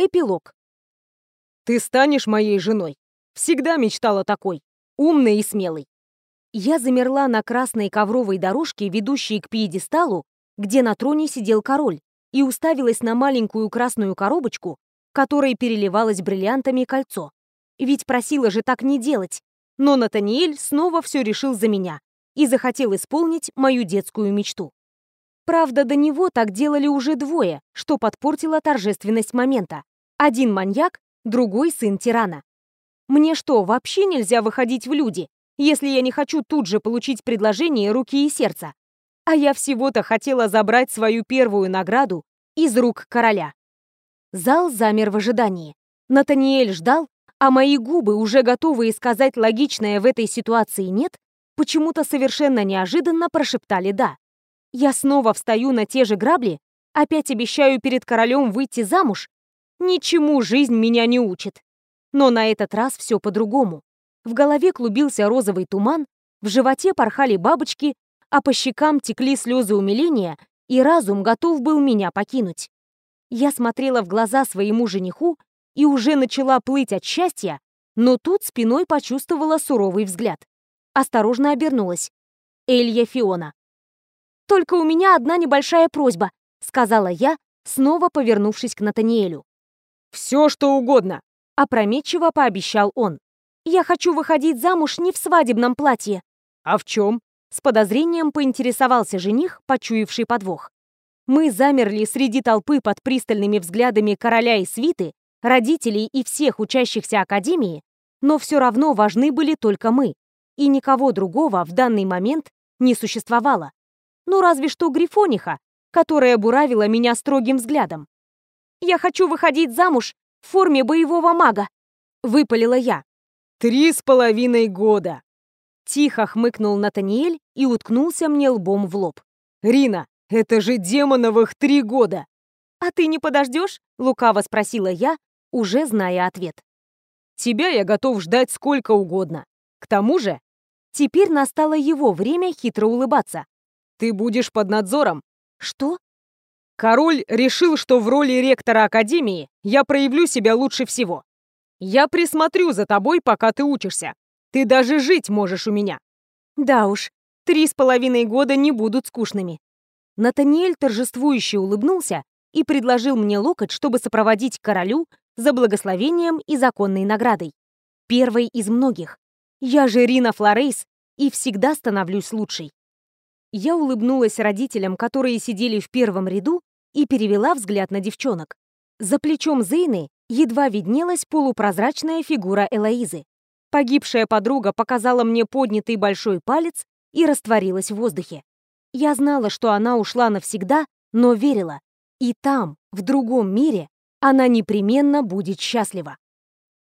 Эпилог. «Ты станешь моей женой. Всегда мечтала такой. Умной и смелой». Я замерла на красной ковровой дорожке, ведущей к пьедесталу, где на троне сидел король, и уставилась на маленькую красную коробочку, которой переливалось бриллиантами кольцо. Ведь просила же так не делать. Но Натаниэль снова все решил за меня и захотел исполнить мою детскую мечту. Правда, до него так делали уже двое, что подпортило торжественность момента. Один маньяк, другой сын тирана. Мне что, вообще нельзя выходить в люди, если я не хочу тут же получить предложение руки и сердца? А я всего-то хотела забрать свою первую награду из рук короля. Зал замер в ожидании. Натаниэль ждал, а мои губы, уже готовые сказать логичное в этой ситуации «нет», почему-то совершенно неожиданно прошептали «да». Я снова встаю на те же грабли, опять обещаю перед королем выйти замуж. Ничему жизнь меня не учит. Но на этот раз все по-другому. В голове клубился розовый туман, в животе порхали бабочки, а по щекам текли слезы умиления, и разум готов был меня покинуть. Я смотрела в глаза своему жениху и уже начала плыть от счастья, но тут спиной почувствовала суровый взгляд. Осторожно обернулась. Элья Фиона. «Только у меня одна небольшая просьба», — сказала я, снова повернувшись к Натаниэлю. «Все, что угодно», — опрометчиво пообещал он. «Я хочу выходить замуж не в свадебном платье». «А в чем?» — с подозрением поинтересовался жених, почуявший подвох. Мы замерли среди толпы под пристальными взглядами короля и свиты, родителей и всех учащихся академии, но все равно важны были только мы, и никого другого в данный момент не существовало. Ну разве что Грифониха, которая буравила меня строгим взглядом. «Я хочу выходить замуж в форме боевого мага», — выпалила я. «Три с половиной года!» Тихо хмыкнул Натаниэль и уткнулся мне лбом в лоб. «Рина, это же демоновых три года!» «А ты не подождешь?» — лукаво спросила я, уже зная ответ. «Тебя я готов ждать сколько угодно. К тому же...» Теперь настало его время хитро улыбаться. «Ты будешь под надзором». «Что?» «Король решил, что в роли ректора Академии я проявлю себя лучше всего. Я присмотрю за тобой, пока ты учишься. Ты даже жить можешь у меня». «Да уж, три с половиной года не будут скучными». Натаниэль торжествующе улыбнулся и предложил мне локоть, чтобы сопроводить королю за благословением и законной наградой. Первой из многих. Я же Рина Флорейс и всегда становлюсь лучшей. Я улыбнулась родителям, которые сидели в первом ряду, и перевела взгляд на девчонок. За плечом Зейны едва виднелась полупрозрачная фигура Элоизы. Погибшая подруга показала мне поднятый большой палец и растворилась в воздухе. Я знала, что она ушла навсегда, но верила. И там, в другом мире, она непременно будет счастлива.